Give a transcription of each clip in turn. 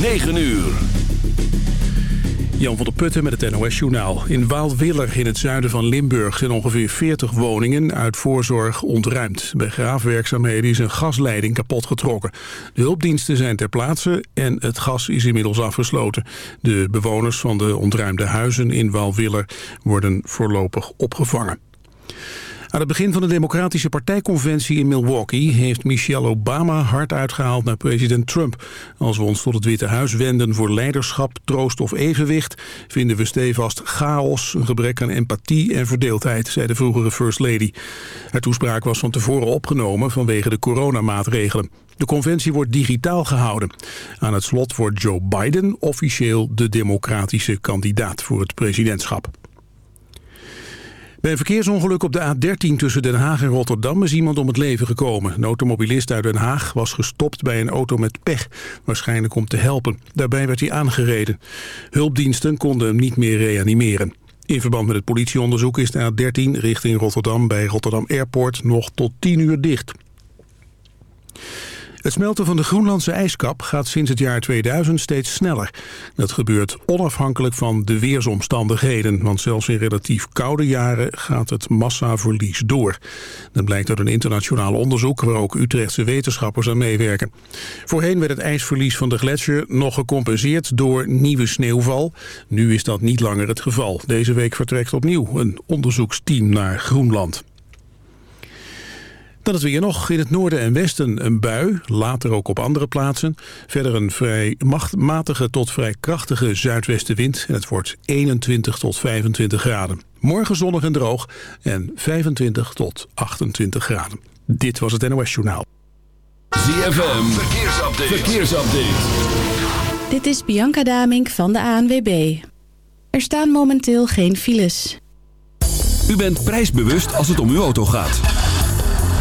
9 uur. Jan van der Putten met het NOS-journaal. In Waalwiller in het zuiden van Limburg zijn ongeveer 40 woningen uit voorzorg ontruimd. Bij graafwerkzaamheden is een gasleiding kapot getrokken. De hulpdiensten zijn ter plaatse en het gas is inmiddels afgesloten. De bewoners van de ontruimde huizen in Waalwiller worden voorlopig opgevangen. Aan het begin van de Democratische Partijconventie in Milwaukee... heeft Michelle Obama hard uitgehaald naar president Trump. Als we ons tot het Witte Huis wenden voor leiderschap, troost of evenwicht... vinden we stevast chaos, een gebrek aan empathie en verdeeldheid... zei de vroegere First Lady. Haar toespraak was van tevoren opgenomen vanwege de coronamaatregelen. De conventie wordt digitaal gehouden. Aan het slot wordt Joe Biden officieel de democratische kandidaat voor het presidentschap. Bij een verkeersongeluk op de A13 tussen Den Haag en Rotterdam is iemand om het leven gekomen. Een automobilist uit Den Haag was gestopt bij een auto met pech, waarschijnlijk om te helpen. Daarbij werd hij aangereden. Hulpdiensten konden hem niet meer reanimeren. In verband met het politieonderzoek is de A13 richting Rotterdam bij Rotterdam Airport nog tot 10 uur dicht. Het smelten van de Groenlandse ijskap gaat sinds het jaar 2000 steeds sneller. Dat gebeurt onafhankelijk van de weersomstandigheden, want zelfs in relatief koude jaren gaat het massaverlies door. Dat blijkt uit een internationaal onderzoek waar ook Utrechtse wetenschappers aan meewerken. Voorheen werd het ijsverlies van de gletsjer nog gecompenseerd door nieuwe sneeuwval. Nu is dat niet langer het geval. Deze week vertrekt opnieuw een onderzoeksteam naar Groenland. Dan het weer nog. In het noorden en westen een bui. Later ook op andere plaatsen. Verder een vrij matige tot vrij krachtige zuidwestenwind. En het wordt 21 tot 25 graden. Morgen zonnig en droog. En 25 tot 28 graden. Dit was het NOS Journaal. ZFM. Verkeersupdate. Verkeersupdate. Dit is Bianca Damink van de ANWB. Er staan momenteel geen files. U bent prijsbewust als het om uw auto gaat.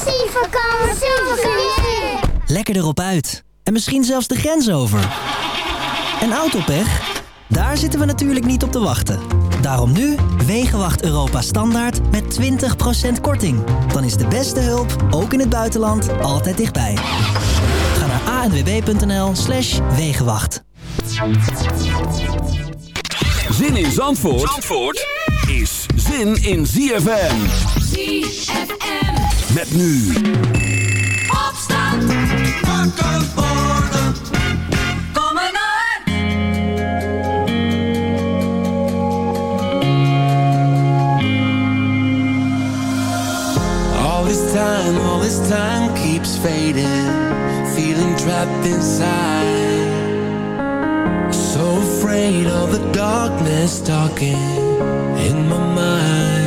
Vakantie, vakantie, vakantie. Lekker erop uit. En misschien zelfs de grens over. En autopech? Daar zitten we natuurlijk niet op te wachten. Daarom nu Wegenwacht Europa Standaard met 20% korting. Dan is de beste hulp, ook in het buitenland, altijd dichtbij. Ga naar anwb.nl slash Wegenwacht. Zin in Zandvoort, Zandvoort is zin in ZFM. ZFM. Met nu. Opstand. Wakker worden. Kom maar naar. All this time, all this time keeps fading Feeling trapped inside So afraid of the darkness talking in my mind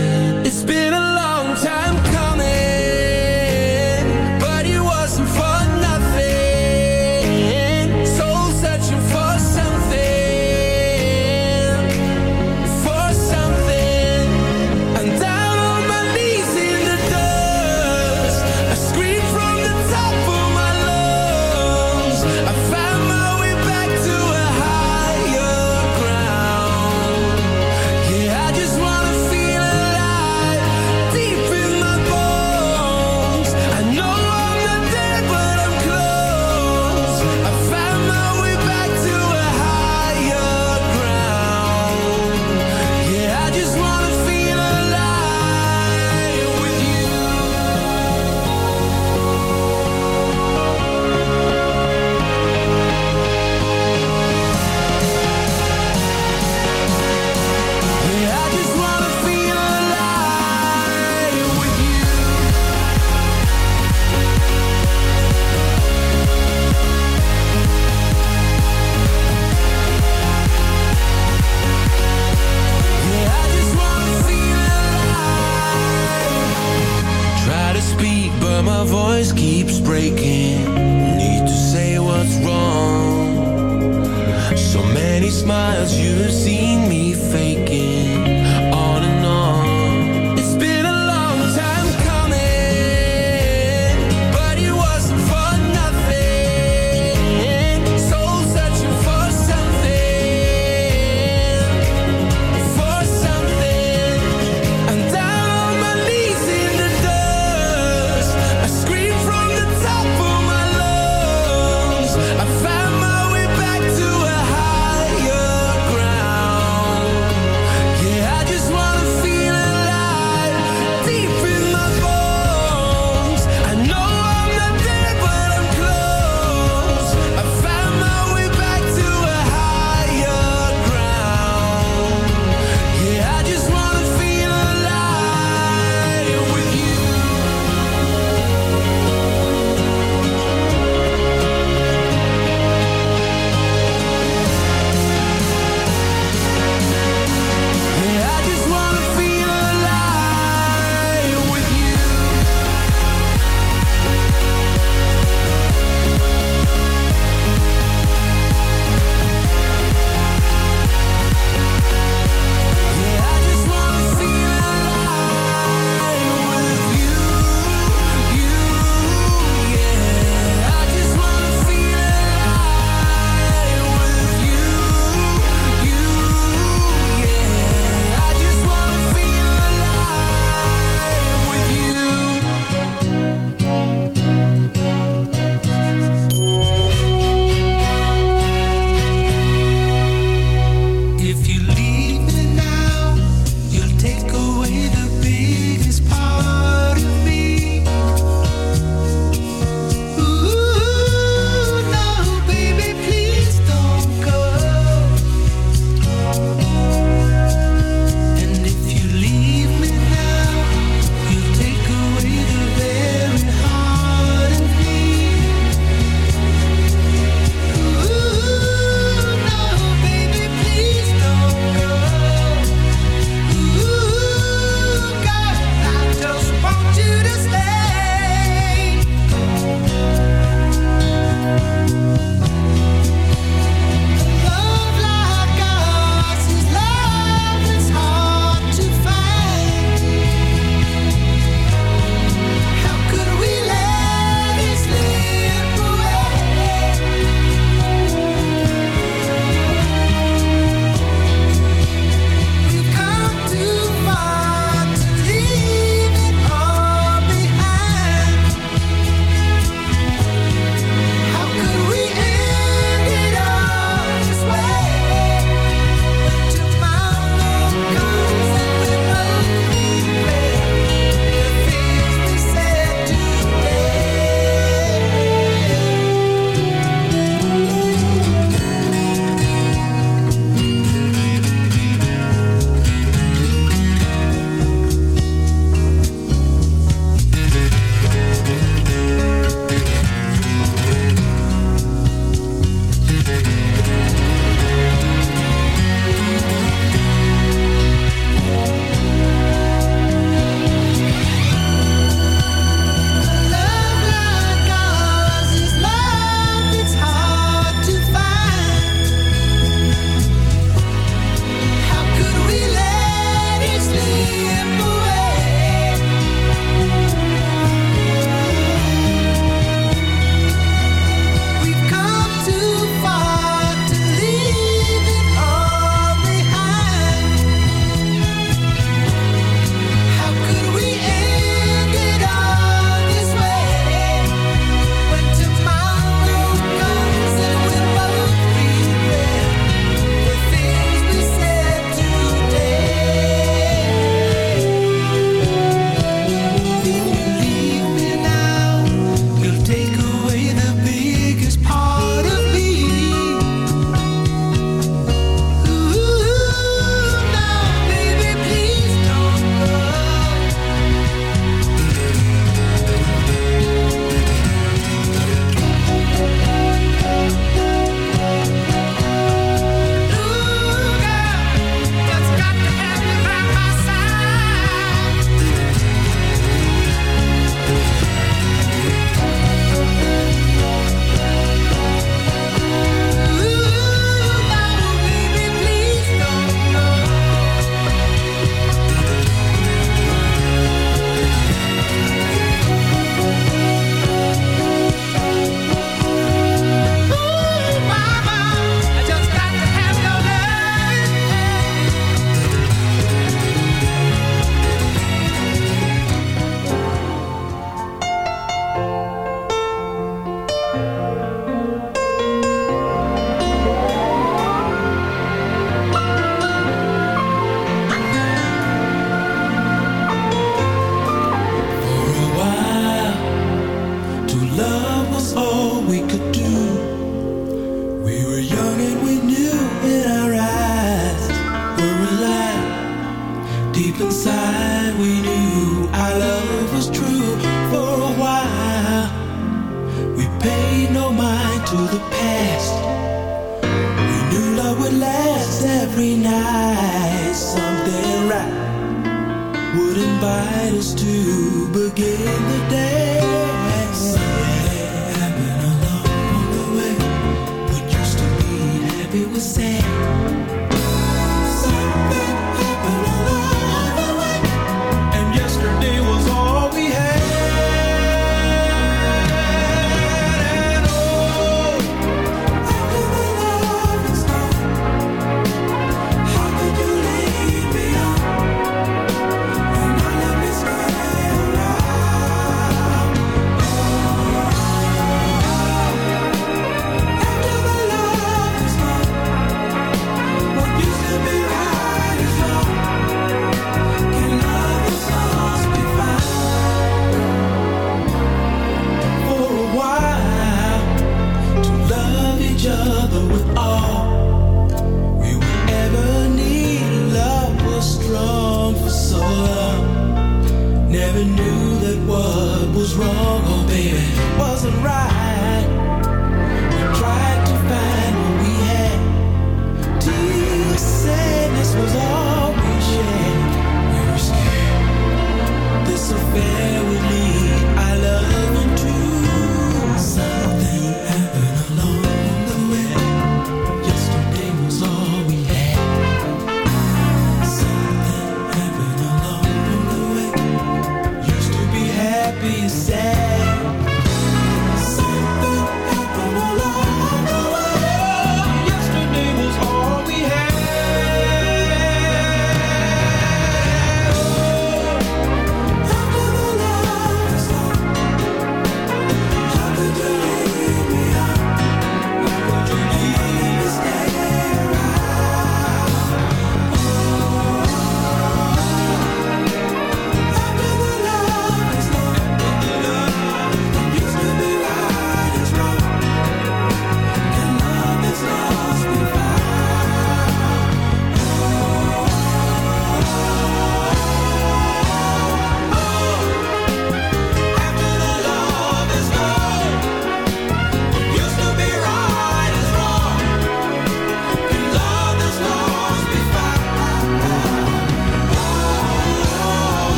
we were sad.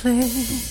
Play.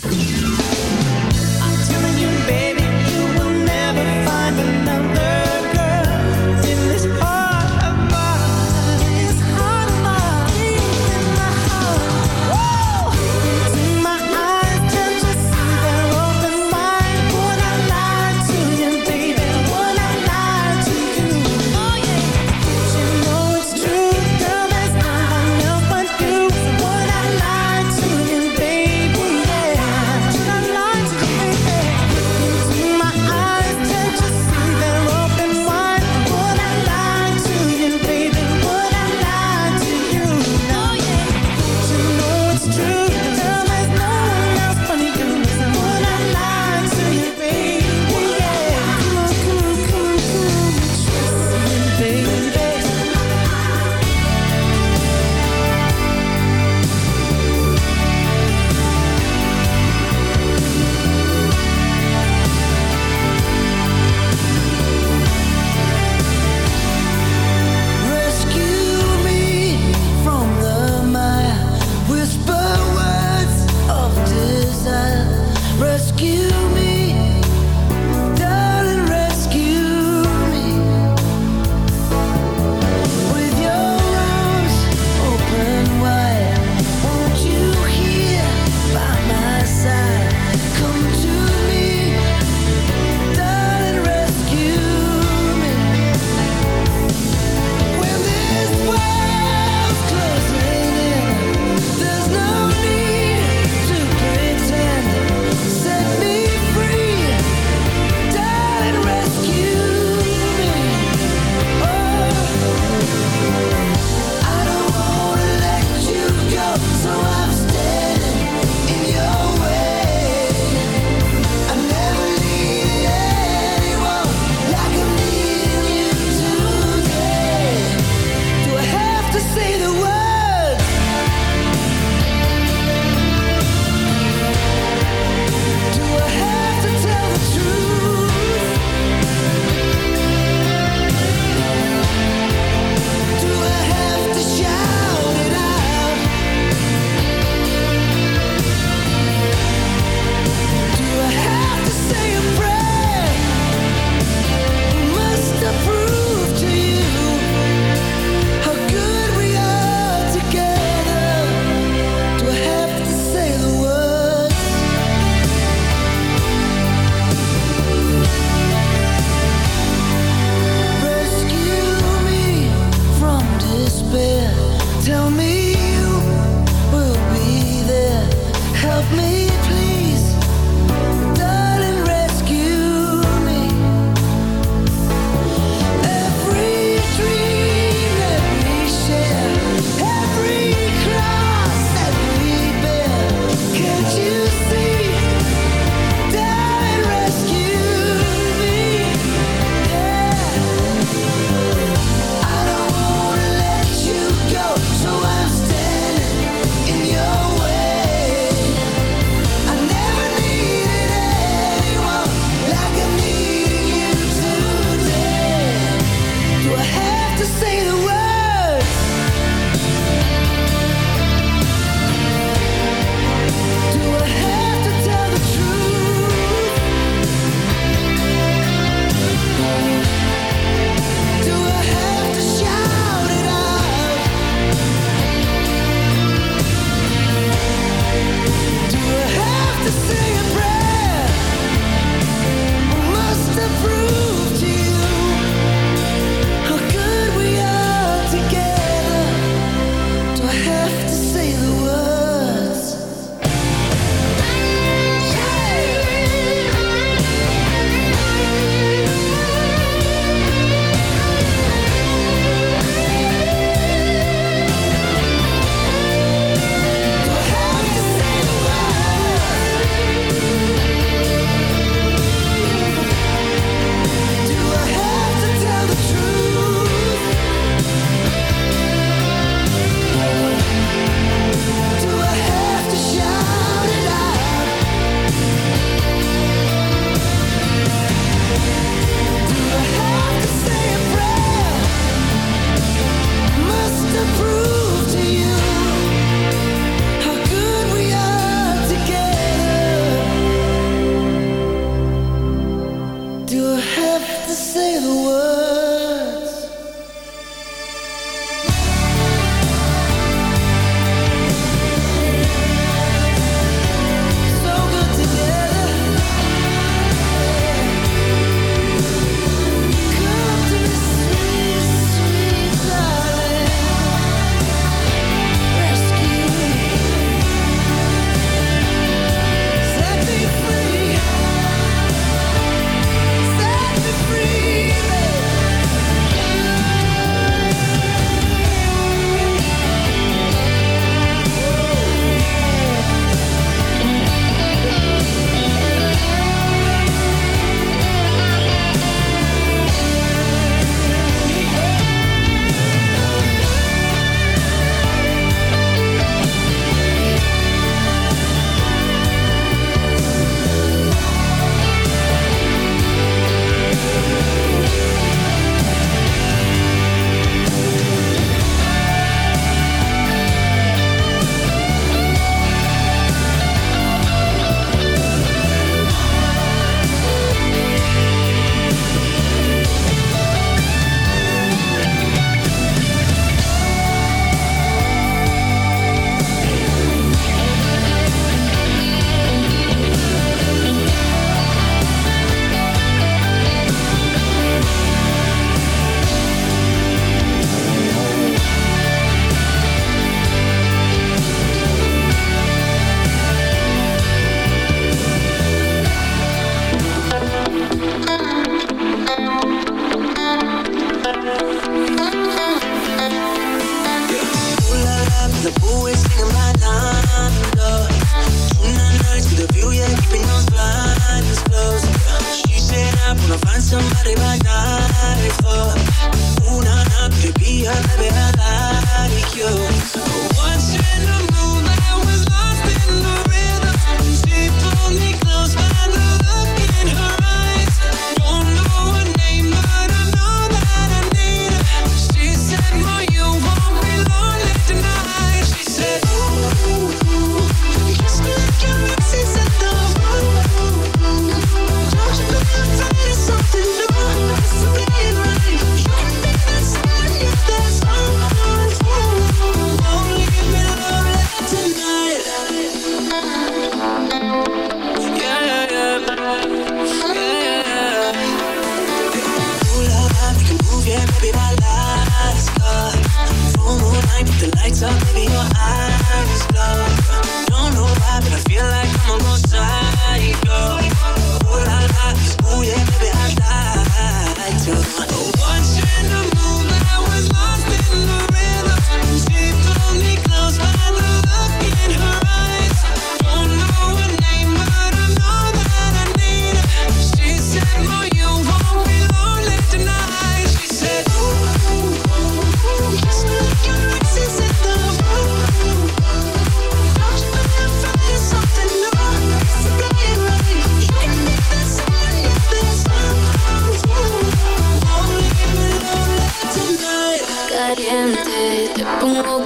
somebody right now.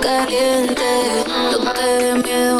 caliente, no te miedo